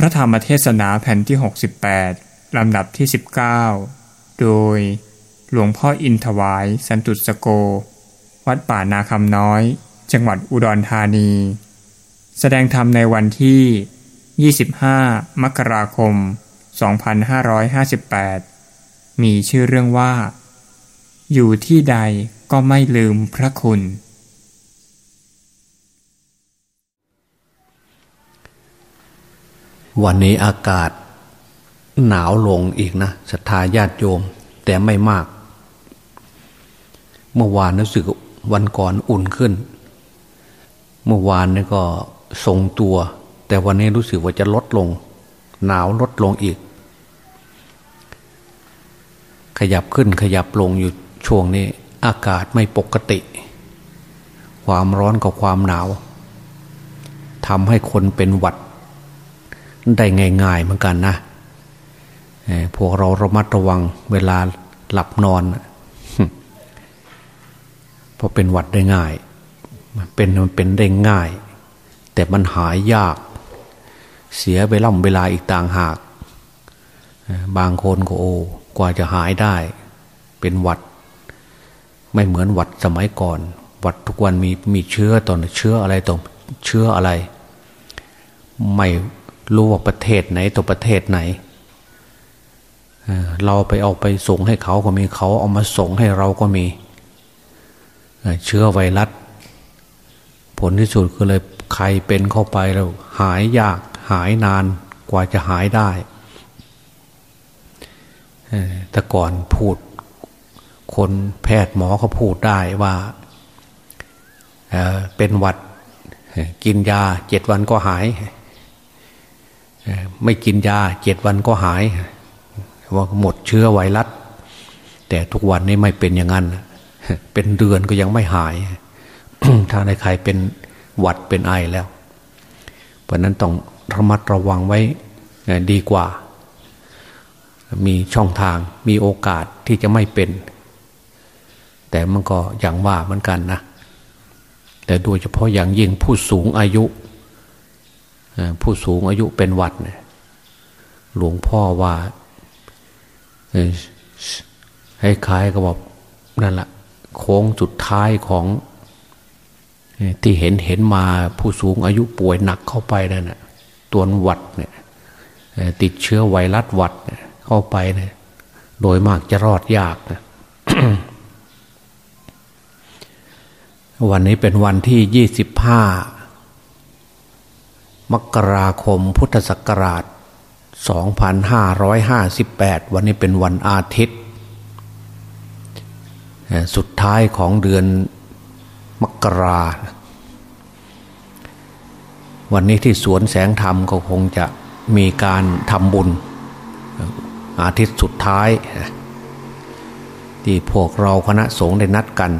พระธรรมเทศนาแผ่นที่ 68 ลำดับที่ 19 โดยหลวงพ่ออินถวายสันตุสโก วัดป่านาคำน้อย จังหวัดอุดรธานี แสดงธรรมในวันที่ 25 มกราคม 2558 มีชื่อเรื่องว่า อยู่ที่ใดก็ไม่ลืมพระคุณ วันนี้อากาศหนาวลงอีกนะศรัทธาญาติโยม แต่ไม่มาก เมื่อวานรู้สึกวันก่อนอุ่นขึ้น เมื่อวานนี่ก็ทรงตัว แต่วันนี้รู้สึกว่าจะลดลง หนาวลดลงอีก ขยับขึ้นขยับลงอยู่ช่วงนี้ อากาศไม่ปกติ ความร้อนกับความหนาวทำให้คนเป็นหวัด ได้ง่ายๆเหมือนกันนะพวกเราระมัดระวังเวลาหลับนอนเพราะเป็นหวัดได้ง่ายเป็นมันเป็นได้ง่าย แต่มันหายยาก เสียไปล่ำเวลาอีกต่างหาก บางคนก็โอ้กว่าจะหายได้ เป็นหวัด ไม่เหมือนหวัดสมัยก่อน หวัดทุกวันมีมีเชื้อตอนเชื้ออะไรตรงเชื้ออะไร ไม่ รู้ว่าประเทศไหนตัวประเทศไหนเราไปเอาไปส่งให้เขาก็มีเขาเอามาส่งให้เราก็มีเชื้อไวรัสผลที่สุดก็เลยใครเป็นเข้าไปแล้วหายยากหายนานกว่าจะหายได้แต่ก่อนพูด คนแพทย์หมอเขาพูดได้ว่าเเป็นหวัดกินยาเจ็ดวันก็หาย ไม่กินยาเจ็ดวันก็หายว่าหมดเชื้อไวรัสแต่ทุกวันนี้ไม่เป็นอย่างนั้น เป็นเดือนก็ยังไม่หาย ถ้าในใครเป็นหวัดเป็นไอแล้ว เพราะนั้นต้องระมัดระวังไว้ดีกว่า มีช่องทางมีโอกาสที่จะไม่เป็น แต่มันก็อย่างว่าเหมือนกันนะ แต่โดยเฉพาะอย่างยิ่งผู้สูงอายุ ผู้สูงอายุเป็นวัดเนี่ยหลวงพ่อว่าให้คล้ายก็บอกนั่นแหละโค้งจุดท้ายของที่เห็นเห็นมาผู้สูงอายุป่วยหนักเข้าไปนั่นนะตัววัดเนี่ยติดเชื้อไวรัสวัดเข้าไปเนี่ยโดยมากจะรอดยากนะวันนี้เป็นวันที่ยี่สิบห้า มกราคมพุทธศักราช 2558 วันนี้เป็นวันอาทิตย์ สุดท้ายของเดือนมกรา วันนี้ที่สวนแสงธรรมก็คงจะมีการทำบุญ อาทิตย์สุดท้าย ที่พวกเราคณะสงฆ์ได้นัดกัน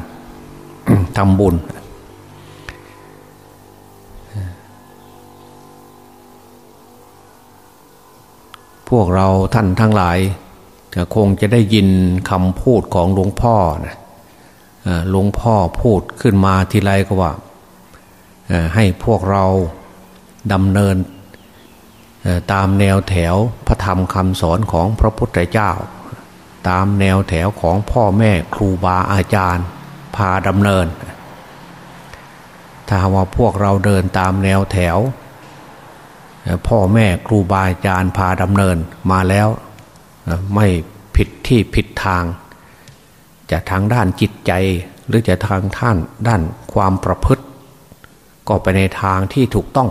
ทำบุญ พวกเราท่านทั้งหลายคงจะได้ยินคำพูดของหลวงพ่อนะหลวงพ่อพูดขึ้นมาทีไรก็ว่าให้พวกเราดำเนินตามแนวแถวพระธรรมคำสอนของพระพุทธเจ้า ตามแนวแถวของพ่อแม่ครูบาอาจารย์ พาดำเนิน ถ้าว่าพวกเราเดินตามแนวแถว พ่อแม่ครูบาอาจารย์พาดำเนินมาแล้ว ไม่ผิดที่ผิดทาง จะทางด้านจิตใจหรือจะทางท่านด้านความประพฤติ ก็ไปในทางที่ถูกต้อง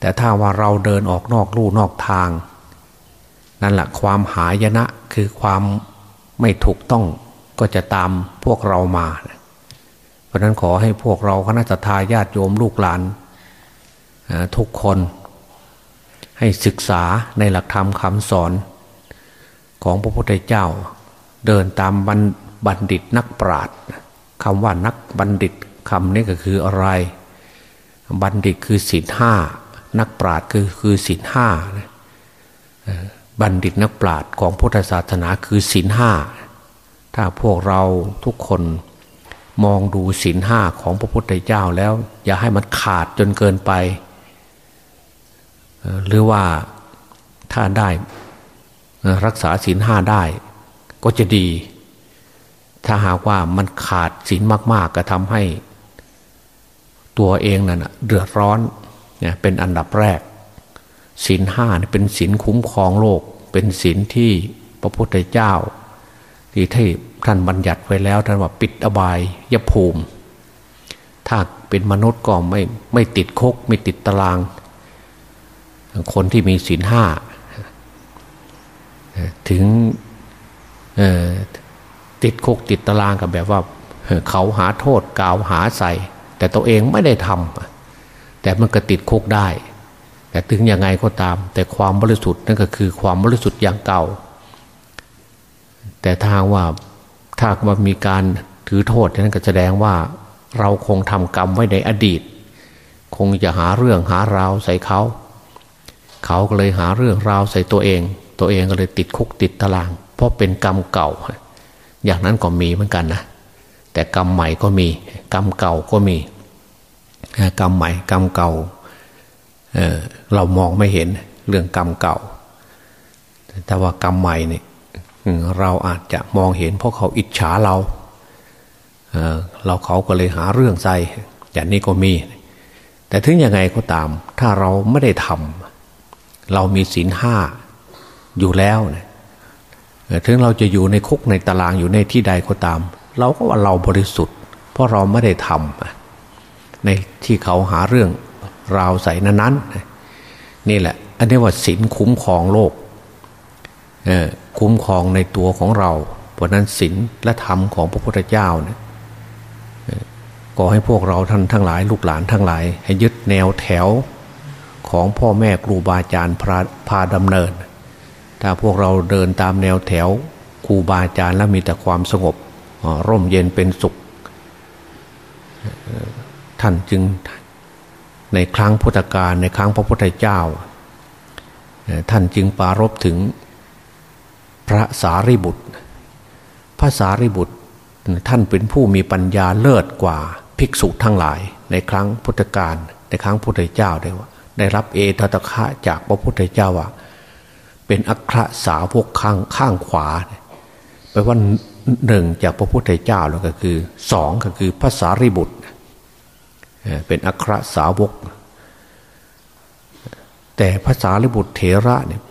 แต่ถ้าว่าเราเดินออกนอกลู่นอกทาง นั่นแหละความหายนะคือความไม่ถูกต้องก็จะตามพวกเรามา เพราะนั้นขอให้พวกเราคณะทาญาติโยมลูกหลาน ทุกคนให้ศึกษาในหลักธรรมคำสอน ของพระพุทธเจ้า เดินตามบัณฑิตนักปราชญ์คำว่านักบัณฑิตคำนี้ก็คืออะไร บัณฑิตคือศีลห้านักปราชญ์คือคือศีลห้าบัณฑิตนักปราชญ์ของพุทธศาสนาคือศีลห้าถ้าพวกเราทุกคนมองดูศีลห้าของพระพุทธเจ้าแล้ว อย่าให้มันขาดจนเกินไป หรือว่าถ้าได้รักษาศีลห้าได้ ก็จะดี ถ้าหากว่ามันขาดศีลมาก ๆ ก็ทำให้ ตัวเองนั่นเดือดร้อนเนี่ยเป็นอันดับแรกศีลห้าเป็นศีลคุ้มครองโลก เป็นศีลที่พระพุทธเจ้า ที่ที่ท่านบัญญัติไว้แล้วท่านว่าปิดอบายยภูมิ ถ้าเป็นมนุษย์ก็ไม่ไม่ติดคุกไม่ติดตาราง คนที่มีศีลห้าถึงติดคุกติดตารางกับแบบว่าเขาหาโทษกล่าวหาใส่ แต่ตัวเองไม่ได้ทำแต่มันก็ติดคุกได้ แต่ถึงยังไงก็ตาม แต่ความบริสุทธิ์นั่นก็คือความบริสุทธิ์อย่างเก่า แต่ทางว่าถ้าว่ามีการถือโทษนั่นก็แสดงว่าเราคงทำกรรมไว้ในอดีต คงจะหาเรื่องหาราวใส่เขา เขาก็เลยหาเรื่องราวใส่ตัวเอง ตัวเองก็เลยติดคุกติดตาราง เพราะเป็นกรรมเก่า อย่างนั้นก็มีเหมือนกันนะแต่กรรมใหม่ก็มี กรรมเก่าก็มี กรรมใหม่กรรมเก่าเเรามองไม่เห็นเรื่องกรรมเก่า แต่ว่ากรรมใหม่เนี่ยเราอาจจะมองเห็นเพราะเขาอิจฉาเราเราเขาก็เลยหาเรื่องใส่อย่างนี้ก็มี แต่ถึงยังไงก็ตาม ถ้าเราไม่ได้ทำ เรามีศีลห้าอยู่แล้วเนี่ยถึงเราจะอยู่ในคุกในตารางอยู่ในที่ใดก็ตาม เราก็ว่าเราบริสุทธิ์ เพราะเราไม่ได้ทำในที่เขาหาเรื่องราวใส่นั้นๆนี่แหละ อันนี้ว่าศีลคุ้มครองโลกคุ้มครองในตัวของเรา เพราะนั้นศีลและธรรมของพระพุทธเจ้าเนี่ยก็ให้พวกเราท่านทั้งหลาย ลูกหลานทั้งหลาย ให้ยึดแนวแถว ของพ่อแม่ครูบาอาจารย์พาดำเนิน ถ้าพวกเราเดินตามแนวแถวครูบาอาจารย์แล้วมีแต่ความสงบร่มเย็นเป็นสุข ท่านจึงในครั้งพุทธกาลในครั้งพระพุทธเจ้า ท่านจึงปารบถึงพระสารีบุตร พระสารีบุตรท่านเป็นผู้มีปัญญาเลิศกว่าภิกษุทั้งหลาย ในครั้งพุทธกาลในครั้งพุทธเจ้าได้ว่า ได้รับเอตตะคะจากพระพุทธเจ้าว่าเป็นอัครสาวกข้างข้างขวาแปลว่าหนึ่งจากพระพุทธเจ้าแล้วก็คือสองก็คือภาษาริบุตร เป็นอัครสาวก แต่ภาษาริบุตรเถระเนี่ย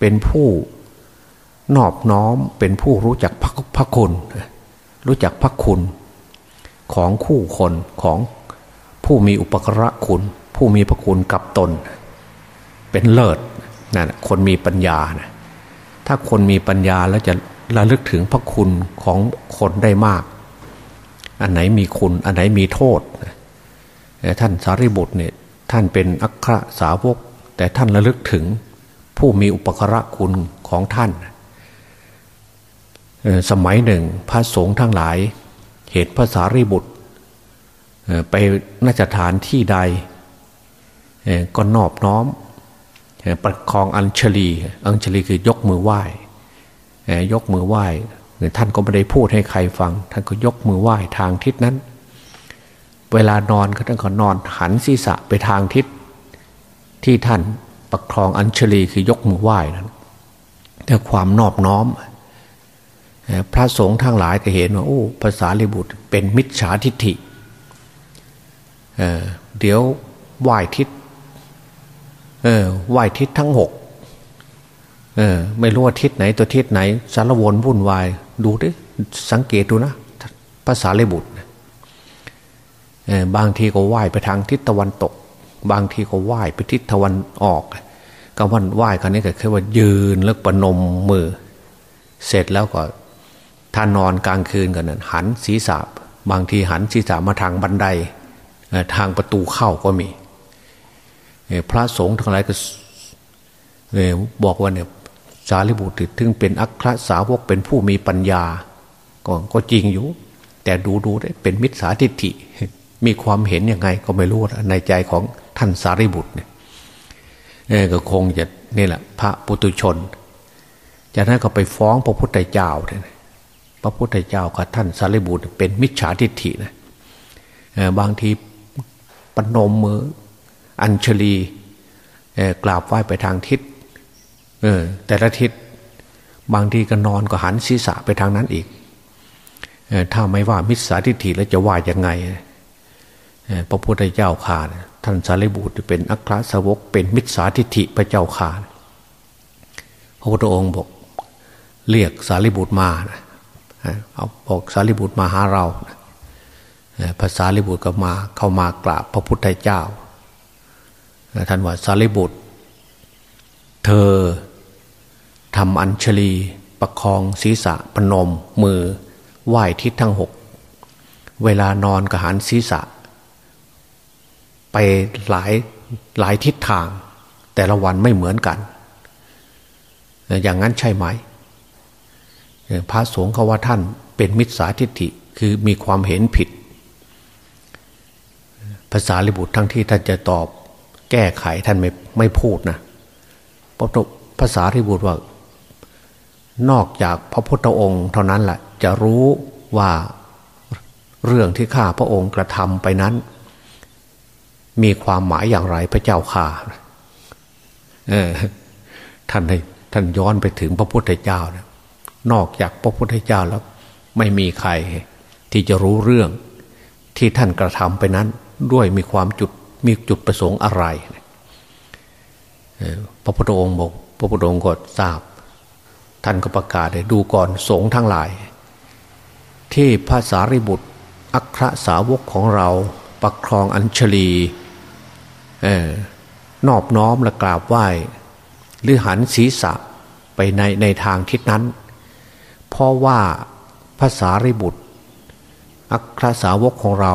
เป็นผู้นอบน้อมเป็นผู้รู้จักพระคุณ รู้จักพระคุณของคู่คนของผู้มีอุปกระคุณ ผู้มีพระคุณกับตน เป็นเลิศนั่นคนมีปัญญานะถ้าคนมีปัญญาแล้วจะระลึกถึงพระคุณของคนได้มาก อันไหนมีคุณอันไหนมีโทษท่านสารีบุตรเนี่ยท่านเป็นอัครสาวก แต่ท่านระลึกถึงผู้มีอุปกระคุณของท่าน สมัยหนึ่งพระสงฆ์ทั้งหลาย เหตุภาษารีบุตร ไปน่าจฐานที่ใด ก็นอบน้อม ประคองอัญชลี อัญชลีคือยกมือไหว้ยกมือไหว้ท่านก็ไม่ได้พูดให้ใครฟัง ท่านก็ยกมือไหว้ทางทิศนั้น เวลานอนก็ท่านก็นอนหันศีรษะไปทางทิศที่ท่านประคองอัญชลีคือยกมือไหว้นั้นแต่ความนอบน้อม พระสงฆ์ทั้งหลายก็เห็นว่าโอ้ภาษาลิบุตรเป็นมิจฉาทิฏฐิเเดี๋ยวไหว้ทิศ ไหว้ทิศทั้งหกไม่รู้ว่าทิศไหนตัวทิศไหน สารวนวุ่นวาย ดูดิสังเกตดูนะภาษาเลบุตรบางทีก็ไหว้ไปทางทิศตะวันตก บางทีก็ไหว้ไปทิศตะวันออกก็วันไหว้กันนี้ก็คือว่ายืนแล้วประนมมือ เสร็จแล้วก็ถ้านอนกลางคืนกันนั้นหันศีรษะบางทีหันศีรษะมาทางบันไดทางประตูเข้าก็มี พระสงฆ์ทั้งหลายก็บอกว่าเนี่ยสารีบุตรถึงเป็นอัครสาวกเป็นผู้มีปัญญาก็ก็จริงอยู่ แต่ดูดูได้เป็นมิจฉาทิฏฐิ มีความเห็นยังไงก็ไม่รู้ในใจของท่านสารีบุตรเนี่ยก็คงจะนี่แหละ พระปุตุชน จากนั้นก็ไปฟ้องพระพุทธเจ้าเนี่ยพระพุทธเจ้ากับท่านสารีบุตรเป็นมิจฉาทิฏฐินะบางทีปนมมือ อัญชลีกราบไหว้ไปทางทิศแต่ละทิศบางทีก็นอนก็หันศีรษะไปทางนั้นอีกถ้าไม่ว่ามิจฉาทิฏฐิแล้วจะว่ายังไงพระพุทธเจ้าข่าท่านสารีบุตรเป็นอัครสาวกเป็นมิจฉาทิฏฐิพระเจ้าข่าพระพุทธองค์บอกเรียกสารีบุตรมาเอาบอกสารีบุตรมาหาเราภาษาลิบุตรก็มาเข้ามากราบพระพุทธเจ้า ท่านว่าสารีบุตร เธอทำอัญชลีประคองศีรษะปนม มือไหว้ทิศทั้งหก เวลานอนกระหันศีรษะ ไปหลายหลายทิศทาง แต่ละวันไม่เหมือนกัน อย่างนั้นใช่ไหม พระสงฆ์เขาว่าท่านเป็นมิจฉาทิฏฐิคือมีความเห็นผิด ภาษาลิบุตรทั้งที่ท่านจะตอบ แก้ไขท่านไม่ไม่พูดนะเพราะภาษาลิบุตรว่า นอกจากพระพุทธองค์เท่านั้นแหละจะรู้ว่าเรื่องที่ข้าพระองค์กระทำไปนั้น มีความหมายอย่างไรพระเจ้าข่าท่านให้ท่านย้อนไปถึงพระพุทธเจ้านะนอกจากพระพุทธเจ้าแล้ว ไม่มีใครที่จะรู้เรื่องที่ท่านกระทำไปนั้น ด้วยมีความจุด มีจุดประสงค์อะไรพระพุทธองค์บอกพระพุทธองค์ก็ทราบ ท่านก็ประกาศเลยดูก่อนสงฆ์ทั้งหลาย ที่พระสารีบุตรอัครสาวกของเราประครองอัญชลีนอบน้อมและกราบไหว้หรือหันศีรษะไปในในทางทิศนั้น เพราะว่าภาษาริบุตร อัครสาวกของเรา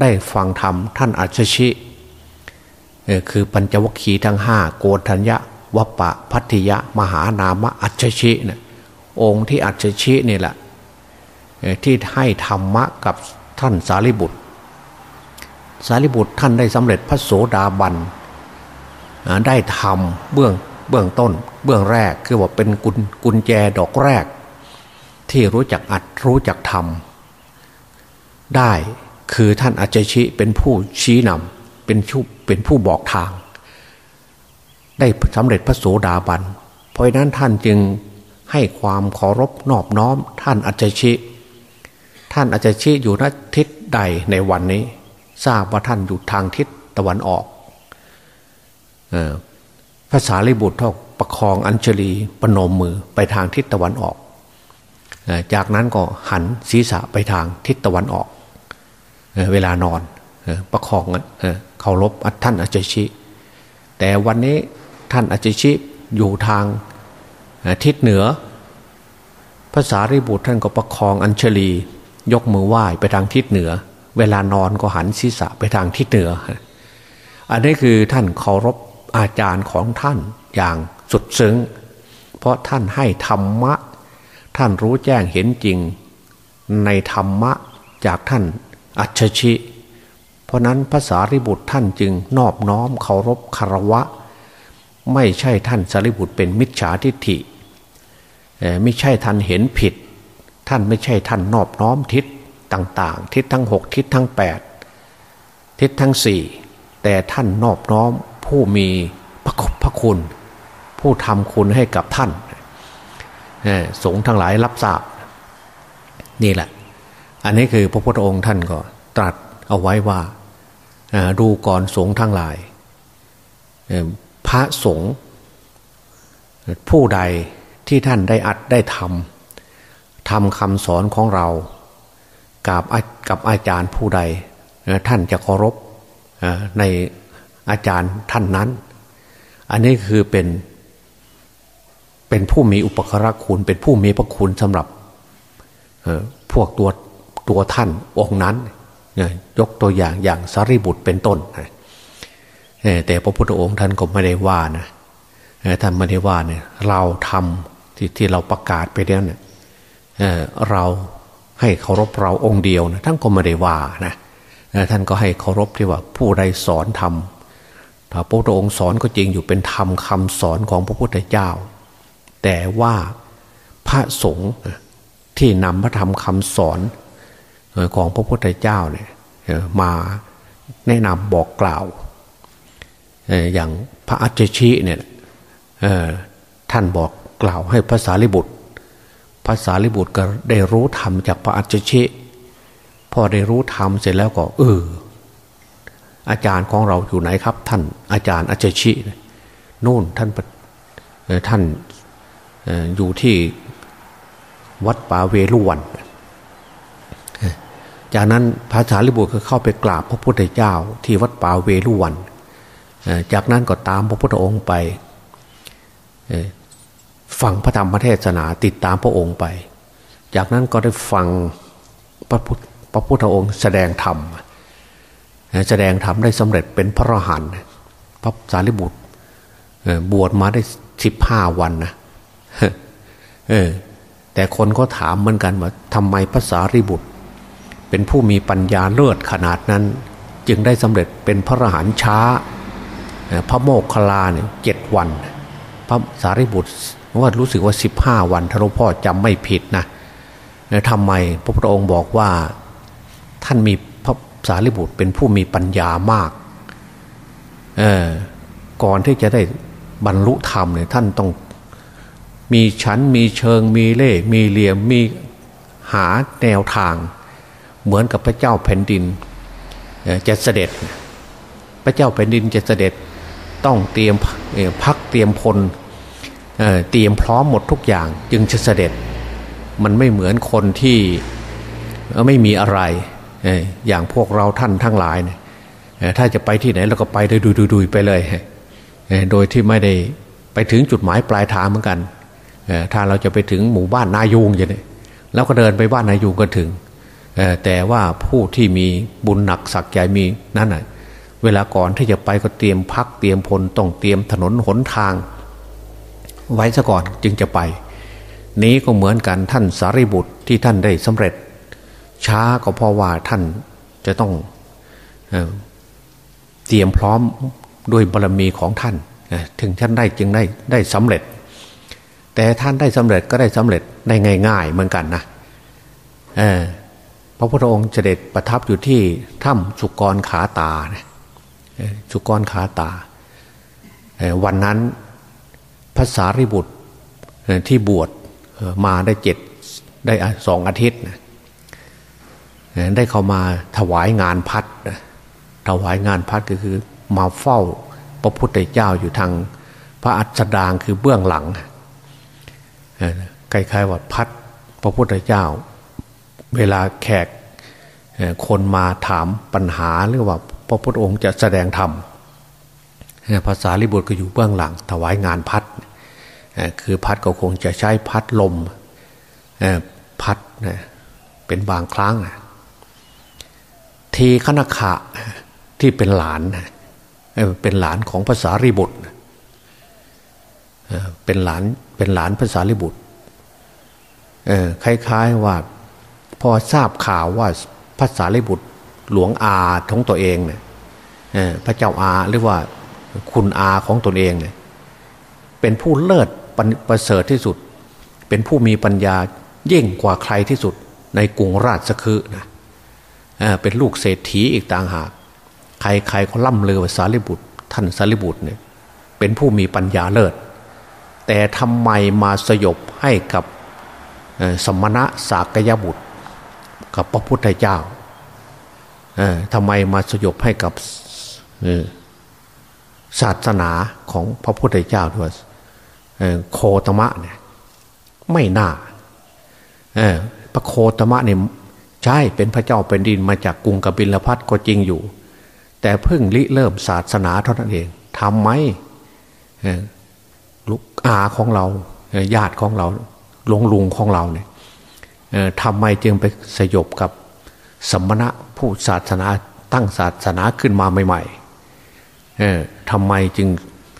ได้ฟังธรรมท่านอัจฉิคือปัญจวัคคีย์ทั้งห้าโกฏัญญะวัปปะพัทธิยะ มหานามะอัจฉชิเนะองค์ที่อัจฉชินี่แหละที่ให้ธรรมะกับท่านสารีบุตร สารีบุตรท่านได้สำเร็จพระโสดาบันได้ทำเบื้องเบื้องต้น เบื้องแรกคือว่าเป็นกุญกุญแจดอกแรก ที่รู้จักอัดรู้จักทำได้ คือท่านอัจฉชิเป็นผู้ชี้นำเป็นผู้เป็นผู้บอกทาง ได้สำเร็จพระโสดาบัน เพราะนั้นท่านจึงให้ความเคารพนอบน้อม ท่านอาจชิ ท่านอาจชิอยู่ณทิศใดในวันนี้ ทราบว่าท่านอยู่ทางทิศตะวันออกภาษาลิบุตรทอกประคองอัญชลีปนมมือไปทางทิศตะวันออก จากนั้นก็หันศีรษะไปทางทิศตะวันออก เวลานอนประคองเคารพท่านอาจารย์ชิ แต่วันนี้ท่านอาจิชิอยู่ทางทิศเหนือภาษาริบุตรท่านก็ประคองอัญชลี ยกมือไหว้ไปทางทิศเหนือ เวลานอนก็หันศีรษะไปทางทิศเหนือ อันนี้คือท่านเคารพอาจารย์ของท่านอย่างสุดซึ้ง เพราะท่านให้ธรรมะ ท่านรู้แจ้งเห็นจริงในธรรมะจากท่าน อัจฉริ เพราะนั้นภาษาริบุตรท่านจึงนอบน้อมเคารพคารวะ ไม่ใช่ท่านสารีบุตรเป็นมิจฉาทิฏฐิไม่ใช่ท่านเห็นผิด ท่านไม่ใช่ท่านนอบน้อมทิศต่าง ๆ ทิศทั้งหกทิศทั้งแปดทิศทั้งสี่แต่ท่านนอบน้อมผู้มีพระพระคุณ ผู้ทำคุณให้กับท่านสงฆ์ทั้งหลายรับทราบ นี่แหละ อันนี้คือพระพุทธองค์ท่านก็ตรัสเอาไว้ว่าดูก่อนสงฆ์ทั้งหลาย พระสงฆ์ผู้ใดที่ท่านได้อัดได้ทำทำคำสอนของเรา กับกับอาจารย์ผู้ใด ท่านจะเคารพในอาจารย์ท่านนั้น อันนี้คือเป็นเป็นผู้มีอุปกรคุณ เป็นผู้มีพระคุณสำหรับพวกตัว ตัวท่านองค์นั้นยกตัวอย่างอย่างสารีบุตรเป็นต้นแต่พระพุทธองค์ท่านก็ไม่ได้ว่านะท่านไม่ได้ว่าเนี่ยเราทำที่ที่เราประกาศไปแล้วเนี่ยเราให้เคารพเราองค์เดียวนะท่านก็ไม่ได้ว่านะท่านก็ให้เคารพที่ว่าผู้ใดสอนทำพระพุทธองค์สอนก็จริงอยู่เป็นธรรมคาสอนของพระพุทธเจ้า แต่ว่าพระสงฆ์ที่นำพระธรรมคำสอน ของพระพุทธเจ้าเนี่ยมาแนะนำบอกกล่าวอย่างพระอัจฉริเนี่ยท่านบอกกล่าวให้ภาษาลิบุตรภาษาลิบุตรก็ได้รู้ธรรมจากพระอัจฉริพอได้รู้ธรรมเสร็จแล้วก็เอออาจารย์ของเราอยู่ไหนครับ ท่านอาจารย์อัจฉรินู่นท่านท่านอยู่ที่วัดป่าเวลุวัน จากนั้นพระสารีบุตรก็เข้าไปกราบพระพุทธเจ้าที่วัดป่าเวลุวัน จากนั้นก็ตามพระพุทธองค์ไปฟังพระธรรมเทศนาติดตามพระองค์ไป จากนั้นก็ได้ฟังพระพุทธพระพุทธองค์แสดงธรรม แสดงธรรมได้สำเร็จเป็นพระอรหันต์พระสารีบุตรบวชมาได้สิบห้าวันนะเออแต่คนก็ถามเหมือนกันว่าทำไมพระสารีบุตร เป็นผู้มีปัญญาเลิศขนาดนั้น จึงได้สำเร็จเป็นพระอรหันต์ช้า พระโมกขลาเนี่ยเจ็ดวัน พระสารีบุตรว่ารู้สึกว่าสิบห้าวันทหลวพ่อจำไม่ผิดนะทำไมพระพุทธองค์บอกว่าท่านมีพระสารีบุตรเป็นผู้มีปัญญามากเออก่อนที่จะได้บรรลุธรรมเนี่ยท่านต้องมีชั้นมีเชิงมีเล่ มีเหลี่ยมมีหาแนวทาง เหมือนกับพระเจ้าแผ่นดินจะเสด็จ พระเจ้าแผ่นดินจะเสด็จต้องเตรียมพักเตรียมพลเตรียมพร้อมหมดทุกอย่างจึงจะเสด็จ มันไม่เหมือนคนที่ไม่มีอะไรอย่างพวกเราท่านทั้งหลายเนี่ยถ้าจะไปที่ไหนเราก็ไปได้ดุยๆไปเลยโดยที่ไม่ได้ไปถึงจุดหมายปลายทางเหมือนกันถ้าเราจะไปถึงหมู่บ้านนายูงอย่างนี้แล้วก็เดินไปบ้านนายูงก็ถึง แต่ว่าผู้ที่มีบุญหนักสักใหญ่มีนั่นแหะเวลาก่อนที่จะไปก็เตรียมพักเตรียมพลต้องเตรียมถนนหนทาง ไว้ซะก่อนจึงจะไป นี้ก็เหมือนกันท่านสารีบุตรที่ท่านได้สำเร็จ ช้าก็เพราะว่าท่านจะต้องเตรียมพร้อมด้วยบารมีของท่าน ถึงท่านได้จึงได้ได้สำเร็จ แต่ท่านได้สำเร็จก็ได้สำเร็จในง่าย ๆ เหมือนกันนะพ ระพุทธองค์เสด็จประทับอยู่ที่ถ้ำสุกรขาตาสุกรขาตา วันนั้นภาษาริบุตรที่บวชมาได้เจ็ดได้สองอาทิตย์ ได้เข้ามาถวายงานพัดถวายงานพัดก็คือมาเฝ้าพระพุทธเจ้าอยู่ทางพระอัสดางคือเบื้องหลังคล้ายๆว่าพัดพระพุทธเจ้า เวลาแขกคนมาถามปัญหาหรือว่าพระพุทธองค์จะแสดงธรรมภาษาลิบุตรก็อยู่เบื้องหลัง ถวายงานพัดคือพัดก็คงจะใช้พัดลมพัดเป็นบางครั้งทีขณขะที่เป็นหลานเป็นหลานของภาษาริบุตรเป็นหลานเป็นหลานภาษาลิบุตรคล้ายๆว่า พอทราบข่าวว่าภาษาลิบุตรหลวงอาของตัวเองเนี่ยพระเจ้าอาหรือว่าคุณอาของตนเองเนี่ยเป็นผู้เลิศประเสริฐที่สุด เป็นผู้มีปัญญายิ่งกว่าใครที่สุด ในกรุงราชคฤห์นะเป็นลูกเศรษฐีอีกต่างหาก ใครๆเขาล่ำเลือว่าสารีบุตร ท่านสารีบุตรเนี่ยเป็นผู้มีปัญญาเลิศ แต่ทำไมมาสยบให้กับสมณะสากยบุตร กับพระพุทธเจ้าทำไมมาสยบให้กับศาสนาของพระพุทธเจ้าด้วยโคตมะเนี่ยไม่น่าพระโคตมะเนี่ยใช่เป็นพระเจ้าเป็นดินมาจากกรุงกบิลพัทก็จริงอยู่ แต่เพิ่งริเริ่มศาสนาเท่านั้นเองทำไหมลูกอาของเราญาติของเราหลวงลุงของเราเนี่ย ทำไมจึงไปสยบกับสมณะผู้ศาสนาตั้งศาสนาขึ้นมาใหม่ๆทำไมจึง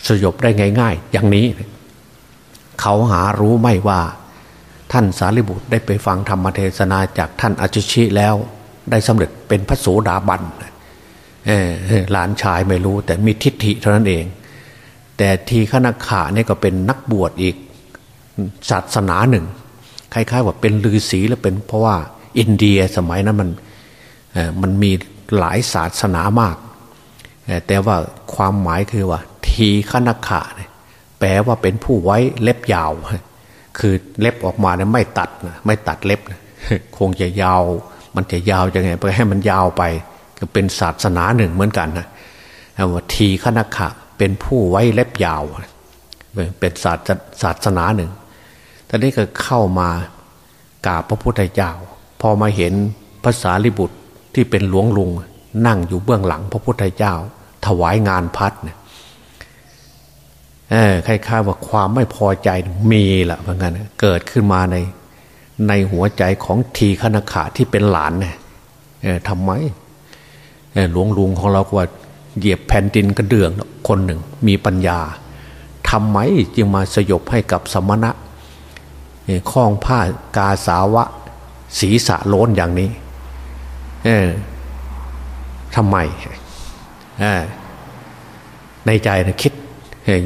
สยบได้ง่าย ๆ อย่างนี้ เขาหารู้ไม่ว่า ท่านสารีบุตรได้ไปฟังธรรมเทศนาจากท่านอาชิชิแล้วได้สำเร็จเป็นพระโสดาบันหลานชายไม่รู้แต่มีทิฏฐิเท่านั้นเอง แต่ทีฆนาขาเนี่ยก็เป็นนักบวชอีกศาสนาหนึ่ง คล้ายๆว่าเป็นลือศีและเป็นเพราะว่าอินเดียสมัยนั้นมันมันมีหลายศาสนามาก แต่ว่าความหมายคือว่า ทีขณขะเนี่ยแปลว่าเป็นผู้ไว้เล็บยาว คือเล็บออกมาเนี่ยไม่ตัดนะไม่ตัดเล็บนะคงจะยาว มันจะยาวยังไงไปให้มันยาวไป ก็เป็นศาสนาหนึ่งเหมือนกันนะว่าทีขณขะเป็นผู้ไว้เล็บยาว เป็นศาสศาสนาหนึ่ง ตอนนี้ก็เข้ามากราบพระพุทธเจ้า พอมาเห็นภาษาลิบุตรที่เป็นหลวงลุง นั่งอยู่เบื้องหลังพระพุทธเจ้า ถวายงานพัดเนี่ยคล้ายๆว่าความไม่พอใจมีแหละเหมือนกันเกิดขึ้นมาในในหัวใจของทีคณขาที่เป็นหลานเนี่ยทำไมหลวงลุงของเราว่าเหยียบแผ่นดินกระเดื่องคนหนึ่งมีปัญญาทำไมจึงมาสยบให้กับสมณะ คล้องผ้ากาสาวะ ศีรษะโล้นอย่างนี้ทำไมในใจนะคิด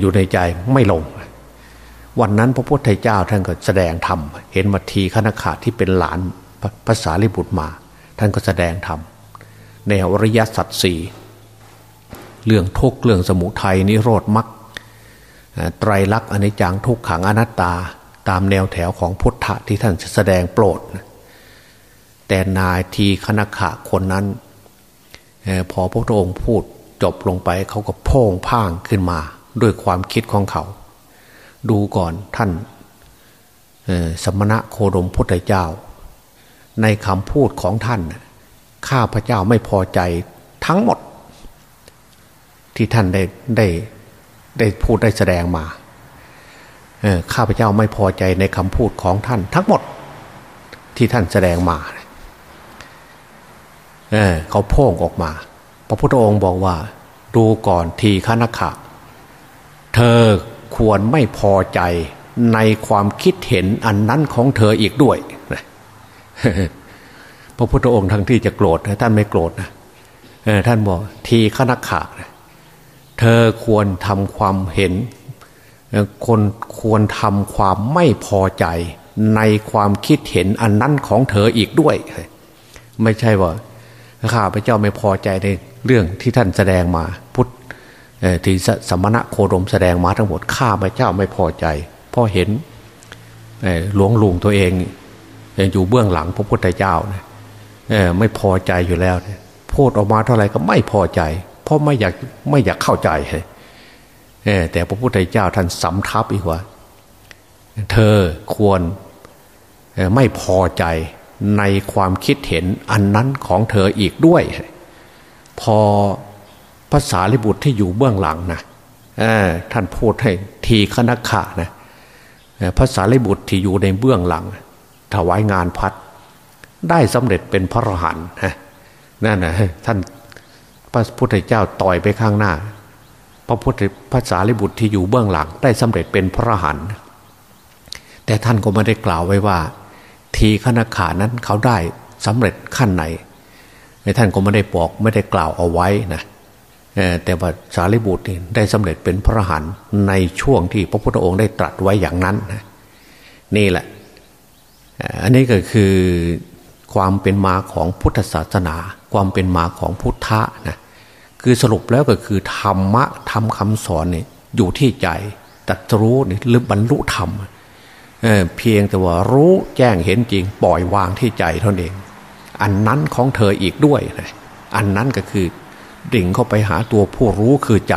อยู่ในใจไม่ลง วันนั้นพระพุทธเจ้าท่านก็แสดงธรรม เห็นมัทีคณขาที่เป็นหลานภาษาลิบุตรมา ท่านก็แสดงธรรมในอริยสัจสี่เรื่องทุกเรื่องสมุทัยนิโรธมรรคไตรลักษณ์อนิจจังทุกขังอนัตตา ตามแนวแถวของพุทธะที่ท่านแสดงโปรดแต่นายทีคณขะคนนั้นพอพระองค์พูดจบลงไปเขาก็พ่งพ่างขึ้นมา ด้วยความคิดของเขา ดูก่อนท่านสมณะโคดมพุทธเจ้า ในคำพูดของท่าน ข้าพระเจ้าไม่พอใจทั้งหมด ที่ท่านได้ได้ได้พูดได้แสดงมา ข้าพเจ้าไม่พอใจในคำพูดของท่านทั้งหมดที่ท่านแสดงมาเเขาโพ่งออกมา พระพุทธองค์บอกว่า ดูก่อนทีฆนขะเธอควรไม่พอใจในความคิดเห็นอันนั้นของเธออีกด้วยพระพุทธองค์ทั้งที่จะโกรธท่านไม่โกรธนะท่านบอกทีฆนขะเธอควรทำความเห็น คนควรทำความไม่พอใจในความคิดเห็นอันนั้นของเธออีกด้วย ไม่ใช่ว่าข้าพระเจ้าไม่พอใจในเรื่องที่ท่านแสดงมาพุทธที่สมณะโคดมแสดงมาทั้งหมดข้าพระเจ้าไม่พอใจเพราะเห็นหลวงลุงตัวเองอยู่เบื้องหลังพระพุทธเจ้าไม่พอใจอยู่แล้วพูดออกมาเท่าไหร่ก็ไม่พอใจ เพราะไม่อยากไม่อยากเข้าใจ แต่พระพุทธเจ้าท่านสำทับอีกว่า เธอควรไม่พอใจในความคิดเห็นอันนั้นของเธออีกด้วย พอภาษาลิบุตรที่อยู่เบื้องหลังนะท่านพูดให้ทีคณขะนะภาษาลิบุตรที่อยู่ในเบื้องหลัง ถวายงานพัดได้สำเร็จเป็นพระอรหันต์นั่นนะท่านพระพุทธเจ้าต่อยไปข้างหน้า พระพุทธภาษาลิบุตรที่อยู่เบื้องหลังได้สำเร็จเป็นพระหันแต่ท่านก็ไม่ได้กล่าวไว้ว่า ทีขณขานั้นเขาได้สำเร็จขั้นไหนในท่านก็ไม่ได้บอกไม่ได้กล่าวเอาไว้นะแต่ว่าสารีบุตรได้สำเร็จเป็นพระหันในช่วงที่พระพุทธองค์ได้ตรัสไว้อย่างนั้นนี่แหละ อันนี้ก็คือความเป็นมาของพุทธศาสนา ความเป็นมาของพุทธะนะ คือสรุปแล้วก็คือธรรมะทำคำสอนเนี่ยอยู่ที่ใจตัดรู้เนี่ยหรือบรรลุธรรมเเพียงแต่ว่ารู้แจ้งเห็นจริง ปล่อยวางที่ใจเท่านั้นเอง อันนั้นของเธออีกด้วยนะอันนั้นก็คือดิ่งเข้าไปหาตัวผู้รู้คือใจ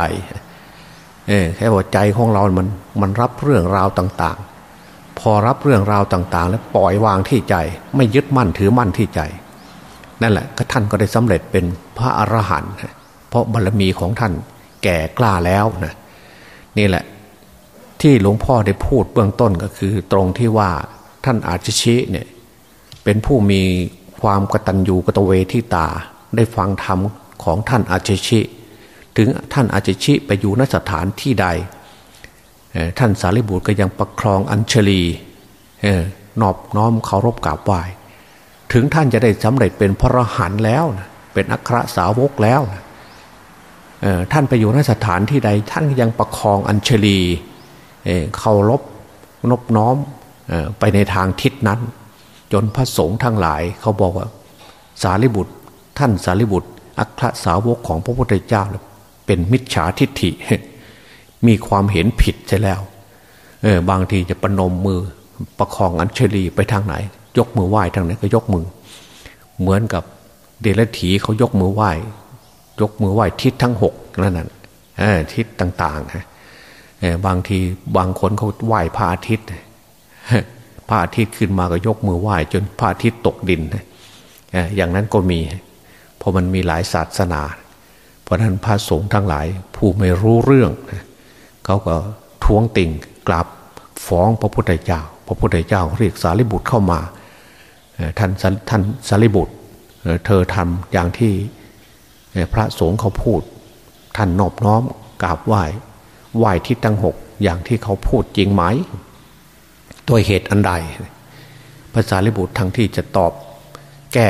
เออแค่ว่าใจของเรา มันมันรับเรื่องราวต่าง ๆ พอรับเรื่องราวต่าง ๆ แล้วปล่อยวางที่ใจ ไม่ยึดมั่นถือมั่นที่ใจ นั่นแหละก็ท่านก็ได้สำเร็จเป็นพระอรหันต์ เพราะบารรมีของท่านแก่กล้าแล้วนะนี่แหละ ที่หลวงพ่อได้พูดเบื้องต้นก็คือ ตรงที่ว่าท่านอาชิชิเนี่ยเป็นผู้มีความกตัญญูกตเวทิตาได้ฟังธรรมของท่านอาชิชิ ถึงท่านอาชิชิไปอยู่นสถานที่ใด ท่านสารีบุตรก็ยังประครองอัญชลีนอบน้อมเคารพกราบไหว้ถึงท่านจะได้สำเร็จเป็นพระอรหันต์แล้วเป็นอัครสาวกแล้วนะ ท่านไปอยู่ในสถานที่ใด ท่านยังประคองอัญชลีเคารพนบน้อมไปในทางทิศนั้น จนพระสงฆ์ทั้งหลายเขาบอกว่า สารีบุตร ท่านสารีบุตร อัครสาวกของพระพุทธเจ้าเป็นมิจฉาทิฏฐิ มีความเห็นผิดใช่แล้วเออบางทีจะประนมมือประคองอัญเชลีไปทางไหน ยกมือไหว้ทางไหนก็ยกมือ เหมือนกับเดลถีเขายกมือไหว้ ยกมือไหว้ทิศทั้งหกนั่นน่ะทิศต่างๆนะบางทีบางคนเขาไหว้พระอาทิตย์พระอาทิตย์ขึ้นมาก็ยกมือไหว้จนพระอาทิตย์ตกดินอย่างนั้นก็มีเพราะมันมีหลายศาสนา เพราะนั้นพระสงฆ์ทั้งหลายผู้ไม่รู้เรื่อง เขาก็ท้วงติ่งกลับฟ้องพระพุทธเจ้า พระพุทธเจ้าเรียกสารีบุตรเข้ามาท่านท่านสารีบุตร เธอทำอย่างที่ พระสงฆ์เขาพูด ท่านนอบน้อมกราบไหว้ไหว้ทิศทั้งหกอย่างที่เขาพูดจริงไหมด้วเหตุอันใดภาษาลิบุตรทั้งที่จะตอบแก้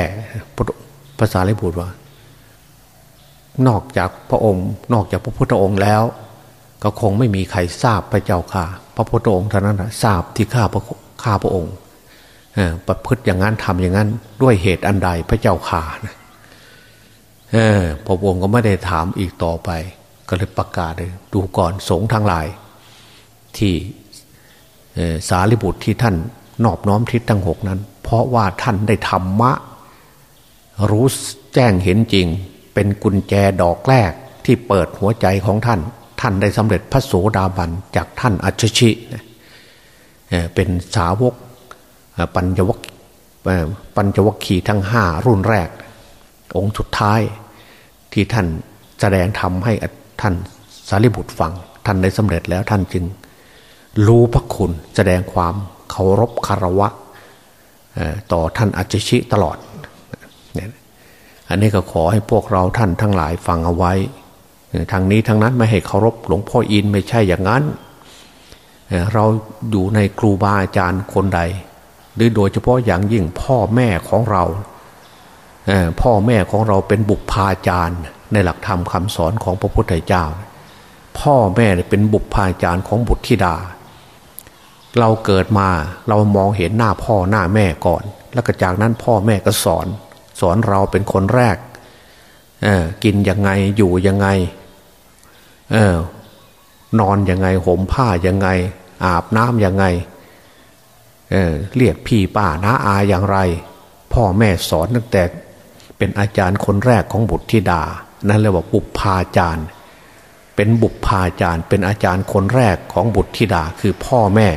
ภาษาลิบุตรว่า นอกจากพระองค์ นอกจากพระพุทธองค์แล้ว ก็คงไม่มีใครทราบพระเจ้าค่ะ พระพุทธองค์เท่านั้นนะทราบที่ข้าพระข้าพระองค์ประพฤติอย่างนั้นทำอย่างนั้นด้วยเหตุอันใดพระเจ้าข่านะ เออพระองค์ก็ไม่ได้ถามอีกต่อไป ก็เลยประกาศเลยดูก่อนสงทั้งหลาย ที่สารีบุตรที่ท่านนอบน้อมทิศทั้งหกนั้น เพราะว่าท่านได้ธรรมะ รู้แจ้งเห็นจริง เป็นกุญแจดอกแรกที่เปิดหัวใจของท่าน ท่านได้สำเร็จพระโสดาบันจากท่านอัจฉิเป็นสาวกปัญจวัคปัญจวัคคีทั้งห้ารุ่นแรก องค์สุดท้าย ที่ท่านแสดงธรรมให้ท่านสารีบุตรฟัง ท่านได้สำเร็จแล้วท่านจึง รู้พระคุณแสดงความเคารพคารวะต่อท่านอัจฉิตลอด อันนี้ก็ขอให้พวกเราท่านทั้งหลายฟังเอาไว้ ทางนี้ทางนั้นไม่ให้เคารพหลวงพ่ออินไม่ใช่อย่างนั้น เราอยู่ในครูบาอาจารย์คนใด หรือโดยเฉพาะอย่างยิ่งพ่อแม่ของเรา พ่อแม่ของเราเป็นบุพพาจารย์ ในหลักธรรมคำสอนของพระพุทธเจ้า พ่อแม่เป็นบุพพาจารย์ของบุตรธิดา เราเกิดมาเรามองเห็นหน้าพ่อหน้าแม่ก่อน แล้วก็จากนั้นพ่อแม่ก็สอน สอนเราเป็นคนแรกกินยังไงอยู่ยังไงออนอนยังไงห่มผ้ายังไง อาบน้ำยังไงเเรียกพี่ป้าน้าอาอย่างไร พ่อแม่สอนตั้งแต่ เป็นอาจารย์คนแรกของบุตรธิดา นั่นเรียกว่าบุพพาจารย์ เป็นบุพพาจารย์ เป็นอาจารย์คนแรกของบุตรธิดาคือพ่อแม่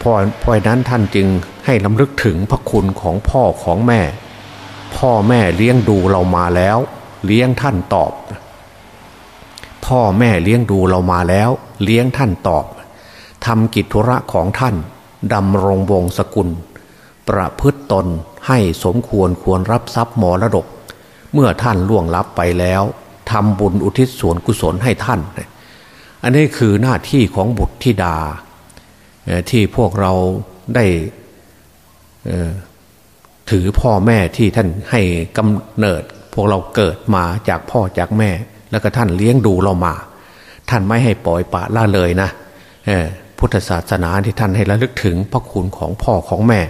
พราะเพราะนั้นท่านจึงให้ลำลึกถึงพระคุณของพ่อของแม่ พ่อแม่เลี้ยงดูเรามาแล้ว เลี้ยงท่านตอบ พ่อแม่เลี้ยงดูเรามาแล้ว เลี้ยงท่านตอบทำกิจธุระของท่านดำรงวงศกุล ประพฤตตน ให้สมควรควรรับทรัพย์มรดก เมื่อท่านล่วงลับไปแล้วทำบุญอุทิศส่วนกุศลให้ท่าน อันนี้คือหน้าที่ของบุตรธิดา ที่พวกเราได้ถือพ่อแม่ที่ท่านให้กำเนิด พวกเราเกิดมาจากพ่อจากแม่ แล้วก็ท่านเลี้ยงดูเรามา ท่านไม่ให้ปล่อยปะละเลยนะพุทธศาสนาที่ท่านให้ระลึกถึงพระคุณของพ่อของแม่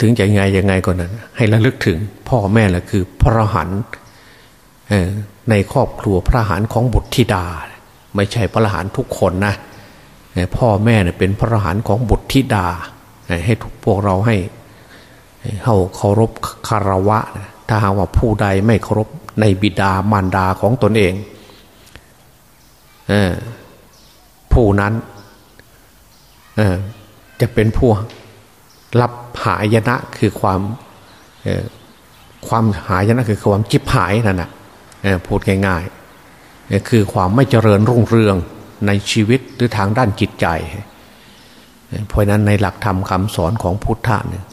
ถึงจะยังไงยังไงก็นั้นให้ระลึกถึงพ่อแม่แหละคือพระหันในครอบครัวพระหันของบุตรธิดา ไม่ใช่พระหันทุกคนนะพ่อแม่เนี่ยเป็นพระหันของบุตรธิดา ให้ทุกพวกเราให้เขาเคารพคารวะ ถ้าหากว่าผู้ใดไม่เคารพในบิดามารดาของตนเองผู้นั้นจะเป็นผู้ รับหายนะคือความความหายนะคือความจิบหายนั่นแหะพูดง่ายๆคือความไม่เจริญรุ่งเรืองในชีวิตหรือทางด้านจิตใจ เพราะนั้นในหลักธรรมคำสอนของพุทธะเนี่ย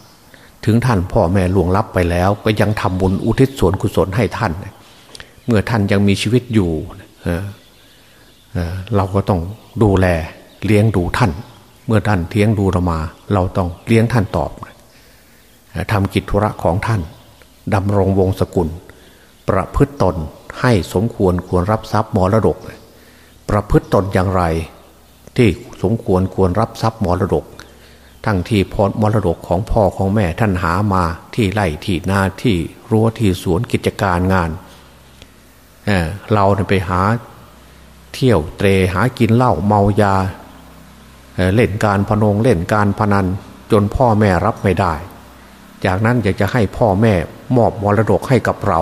ถึงท่านพ่อแม่หลวงลับไปแล้ว ก็ยังทำบุญอุทิศส่วนกุศลให้ท่าน เมื่อท่านยังมีชีวิตอยู่ เราก็ต้องดูแลเลี้ยงดูท่าน มื่อท่านเลี้ยงดูเรามา เราต้องเลี้ยงท่านตอบทำกิจธุระของท่านดำรงวงศกุล ประพฤตตนให้สมควรควรรับทรัพย์มรดก ประพฤติตนอย่างไร ที่สมควรควรรับทรัพย์มรดก ทั้งที่พรมรดกของพ่อของแม่ท่านหามาที่ไร่ที่นาที่รั้วที่สวนกิจการงานเราไปหาเที่ยวเตรหากินเหล้าเมายา เล่นการพนงเล่นการพนันจนพ่อแม่รับไม่ได้ จากนั้นอยากจะให้พ่อแม่มอบมรดกให้กับเรา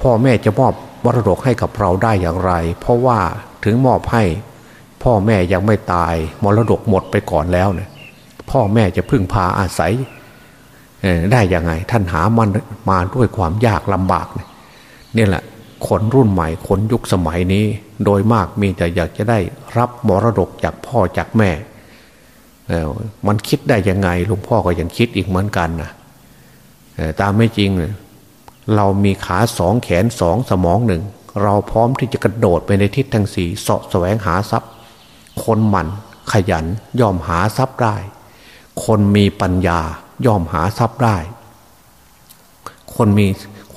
พ่อแม่จะมอบมรดกให้กับเราได้อย่างไร เพราะว่าถึงมอบให้พ่อแม่ยังไม่ตายมรดกหมดไปก่อนแล้วเนี่ยพ่อแม่จะพึ่งพาอาศัยได้ยังไง ท่านหามันมาด้วยความยากลำบากเนี่ยนี่แหละ คนรุ่นใหม่คนยุคสมัยนี้ โดยมากมีแต่อยากจะได้รับมรดกจากพ่อจากแม่ มันคิดได้ยังไงหลวงพ่อก็ยังคิดอีกเหมือนกันนะตามไม่จริง เรามีขาสองแขนสองสมองหนึ่ง เราพร้อมที่จะกระโดดไปในทิศทั้งสี่เสาะแสวงหาทรัพย์ คนหมั่นขยันย่อมหาทรัพย์ได้ คนมีปัญญาย่อมหาทรัพย์ได้ คนมี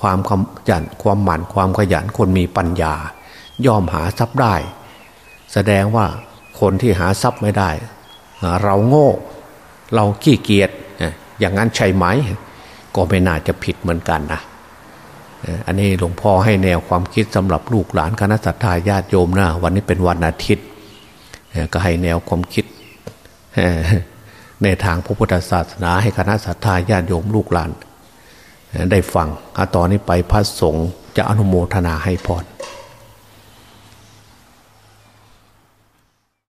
ความขยันความหมั่นความขยันคนมีปัญญา ย่อมหาทรัพย์ได้ แสดงว่าคนที่หาทรัพย์ไม่ได้ เราโง่ เราขี้เกียจอย่างนั้นใช่ไหม ก็ไม่น่าจะผิดเหมือนกันนะอันนี้หลวงพ่อให้แนวความคิดสำหรับลูกหลานคณะสัตยาญาติโยมนะวันนี้เป็นวันอาทิตย์ ก็ให้แนวความคิดในทางพระพุทธศาสนาให้คณะสัตยาญาติโยมลูกหลาน ได้ฟังตอนนี้ไปพระสงฆ์จะอนุโมทนาให้พร